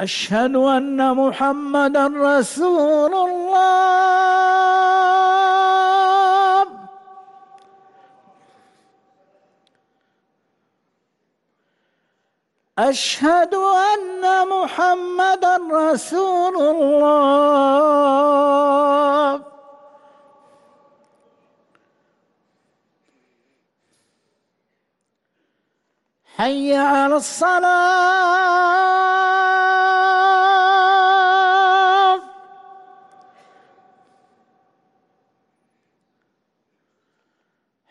أشهد أن محمدا رسول الله. أشهد أن محمدا رسول الله. حي على الصلاة.